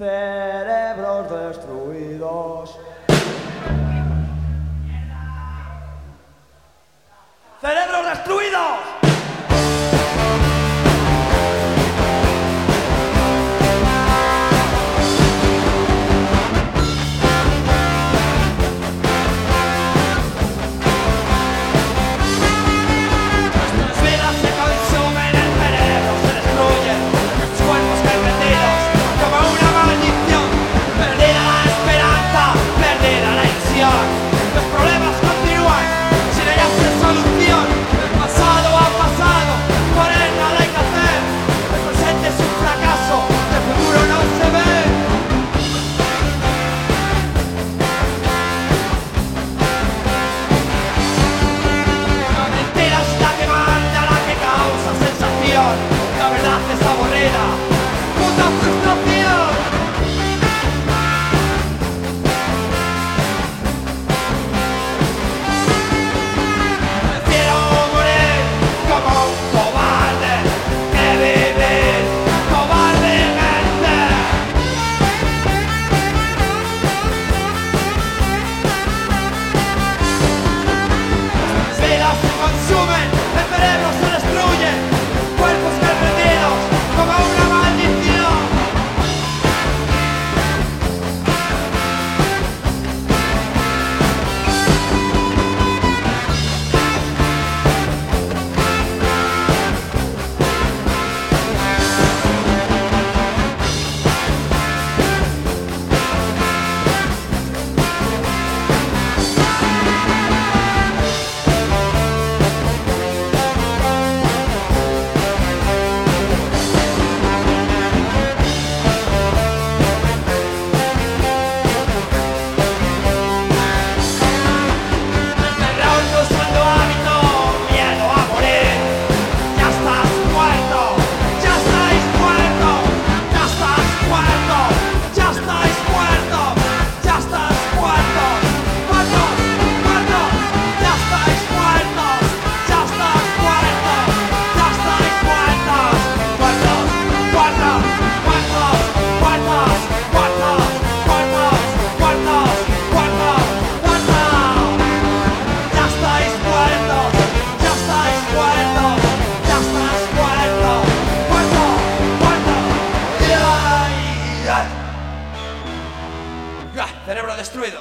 Cerebros destruidos. destruido.